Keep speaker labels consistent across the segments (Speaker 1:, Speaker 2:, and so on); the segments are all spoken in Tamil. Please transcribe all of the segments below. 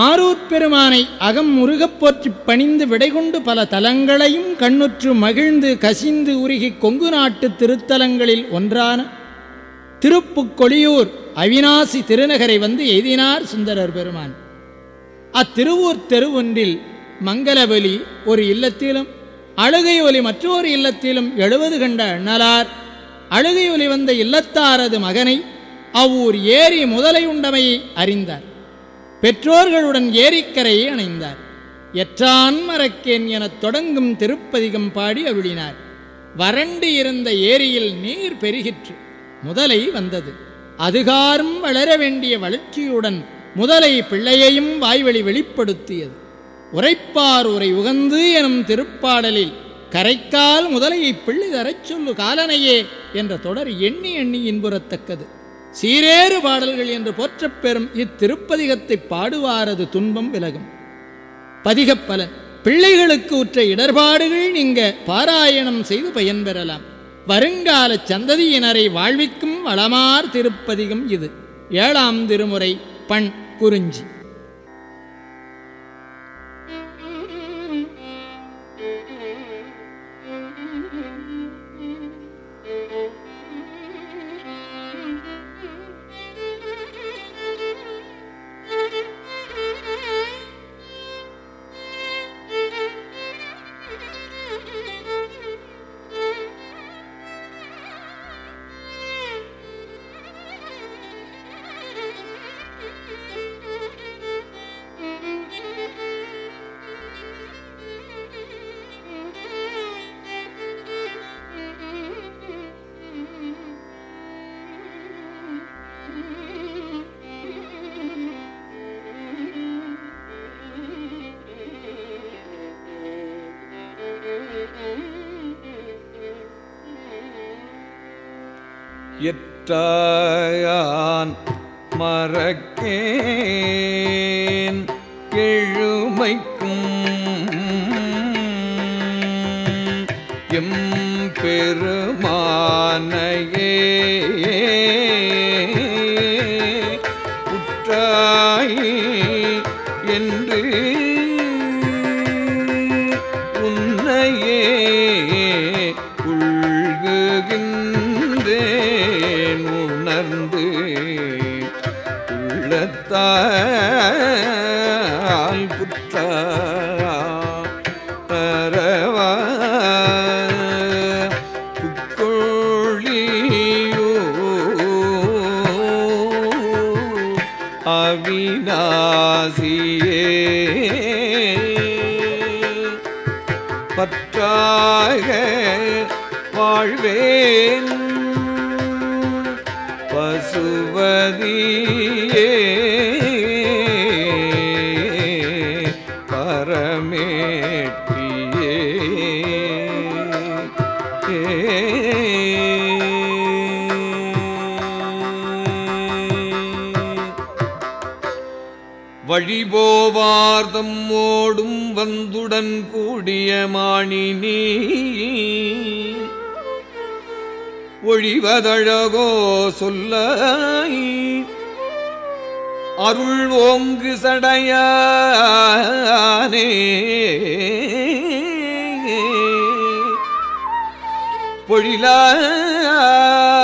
Speaker 1: ஆரூர் பெருமானை அகம் முருகப் போற்றிப் பணிந்து விடைகொண்டு பல தலங்களையும் கண்ணுற்று மகிழ்ந்து கசிந்து உருகி கொங்கு நாட்டு திருத்தலங்களில் ஒன்றான திருப்புக்கொழியூர் அவினாசி திருநகரை வந்து எய்தினார் சுந்தரர் பெருமான். அத்திருவூர் தெருவொன்றில் மங்களவலி ஒரு இல்லத்திலும் அழுகை ஒலி மற்றொரு இல்லத்திலும் எழுவது கண்ட அண்ணலார். அழுகை ஒலி வந்த இல்லத்தாரது மகனை அவ்வூர் ஏரி முதலை உண்டமையை அறிந்தார். பெற்றோர்களுடன் ஏரிக்கரையை அணைந்தார். எற்றான் மறக்கேன் எனத் தொடங்கும் திருப்பதிகம் பாடி அவிழினார் வறண்டு இருந்த ஏரியில் நீர் பெருகிற்று. முதலை வந்தது. அதுகாரும் வளர வேண்டிய வளர்ச்சியுடன் முதலை பிள்ளையையும் வாய்வழி வெளிப்படுத்தியது. உரைப்பார் உரை உகந்து எனும் திருப்பாடலில் கரைக்கால் முதலையை பிள்ளை தரச் சொல்லு காலனையே என்ற தொடர் எண்ணி எண்ணி இன்புறத்தக்கது. சீரேறு பாடல்கள் என்று போற்றப் பெறும் இத்திருப்பதிகத்தை பாடுவாரது துன்பம் விலகும். பதிகப்பல பிள்ளைகளுக்கு உற்ற இடர்பாடுகள் நீங்க பாராயணம் செய்து பயன்பெறலாம். வருங்கால சந்ததியினரை வாழ்விக்கும் வளமார் திருப்பதிகம் இது. ஏழாம் திருமுறை பண் குறிஞ்சி.
Speaker 2: எற்றாயான் மறக்கேன் கெழுமைக்கும் எம் பெருமானையே. அவிநாசியே பற்றாக வாழ்வேன். பசுவதியே. வழிபோவார்தம் ஓடும் வந்துடன் கூடிய மாணினி. ஒழிவதழகோ சொல்ல அருள் ஓங்கு சடையானே. பொழிலார்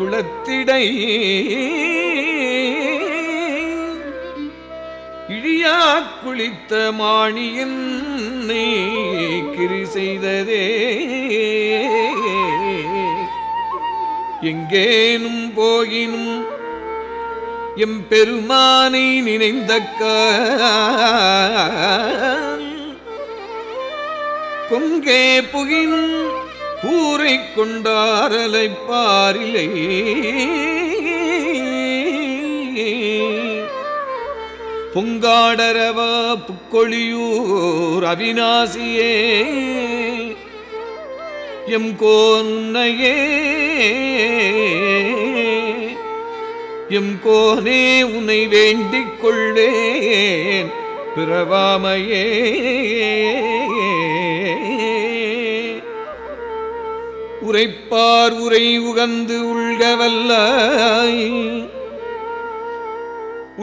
Speaker 2: குளத்திடை இழியா குளித்த மாணியன் கிரி செய்ததே. எங்கேனும் போகினும் எம் பெருமானை நினைந்த கொங்கே புகினும் கூரை கொண்டாரலை பாரிலை பொங்காடரவ புக்கொழியூர் அவிநாசியே. எம் கோன்னையே எம் கோனே உன்னை வேண்டிக் கொள்வேன் பிறவாமையே. உரைப்பார் உரை உகந்து உள்கவல்லாய்.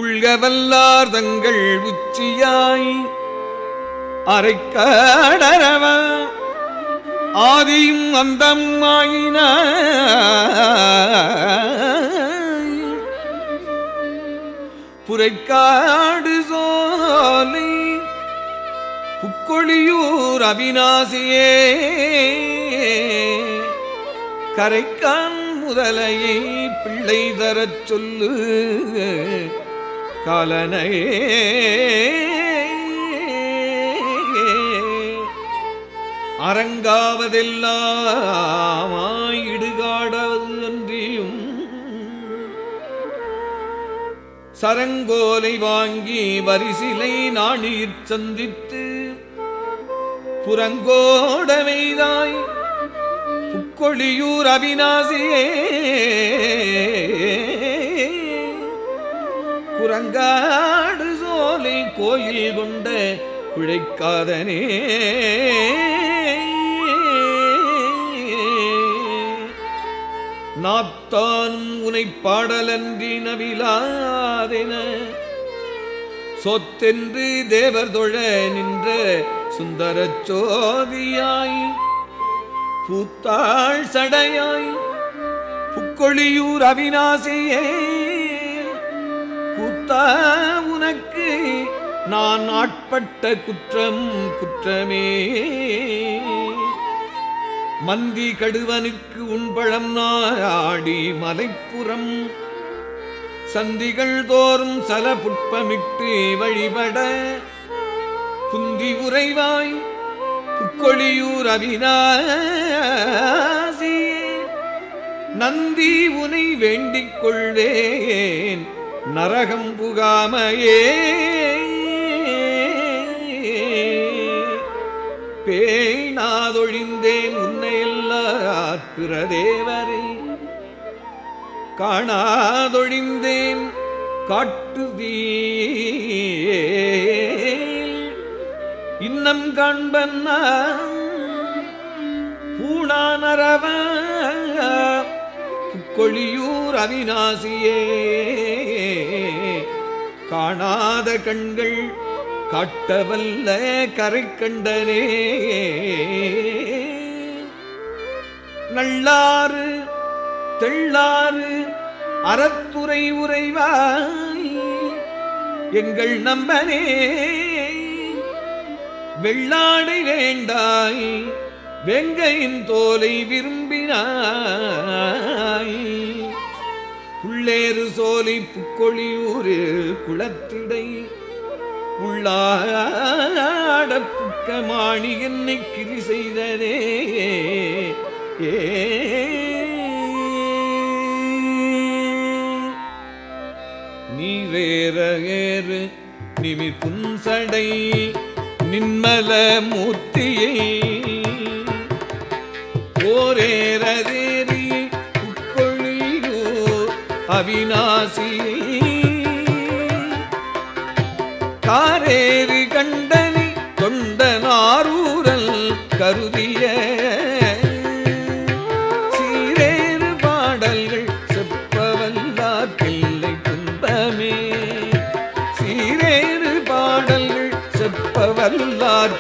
Speaker 2: உள்கவல்லார் தங்கள் உச்சியாய். அரைக்கடரவ. ஆதியும் அந்தம் ஆயின புரைக்காடு சோலை புக்கொழியூர் அவிநாசியே கரைக்கான் முதலையை பிள்ளை தரச் சொல்லு. காலனையே. அரங்காவதெல்லாமாயிடுகாடாவது அன்றியும் சரங்கோலை வாங்கி வரிசிலை நாணீர் சந்தித்து புறங்கோடமைதாய் கொழியூர் அவிநாசியே குரங்காடு சோலை கோயில் கொண்ட குழைக்காதனே நாத்தானும் உனை பாடலன்றி நவிலாதென. சொத்தென்று தேவர் தொழ நின்ற சுந்தரச் சோதியாய் பூத்தாள் சடையாய் புக்கொழியூர் அவிநாசியே கூத்தா உனக்கு நான் ஆட்பட்ட குற்றம் குற்றமே. மந்தி கடுவனுக்கு உண்பழம் நாடி மலைப்புறம். சந்திகள் தோறும் சல புட்பமிட்டு வழிபட. புந்தி உறைவாய் புக்கொழியூர் அவினாய் நந்தி உனை வேண்டிக் கொள்வேன். நரகம் புகாமையே. பேணாதொழிந்தேன் உன்னையெல்லாம் பிரதேவரை காணாதொழிந்தேன் காட்டுதீ இன்னம் காண்பன்னா பூணானரவ கொழியூர் அவிநாசியே. காணாத கண்கள் காட்டவல்ல கரை கண்டனே நல்லாறு தெள்ளாறு அறத்துறை உறைவாய். எங்கள் நம்பனே வெள்ளாடை வேண்டாய். வெங்கையின் தோலை விரும்பினாய். புள்ளேறு சோலை புக்கொழியூரு குளத்திடை. உள்ளாட புக்க மாணி என்னை கிரி செய்ததே. ஏ. நீரேற ஏறு நிமிர் புன்சடை நின்மல மூர்த்தியை அவிநாசி காரேறு கண்டனி தொண்டனாரூரல் கருதிய சீரேறு பாடல்கள் செப்பவல்லார் பிள்ளை துன்பமே. சீரேறு பாடல்கள் செப்பவல்லார்